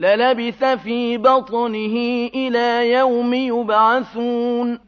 لَلَبِثَ فِي بَطْنِهِ إِلَىٰ يَوْمِ يُبْعَثُونَ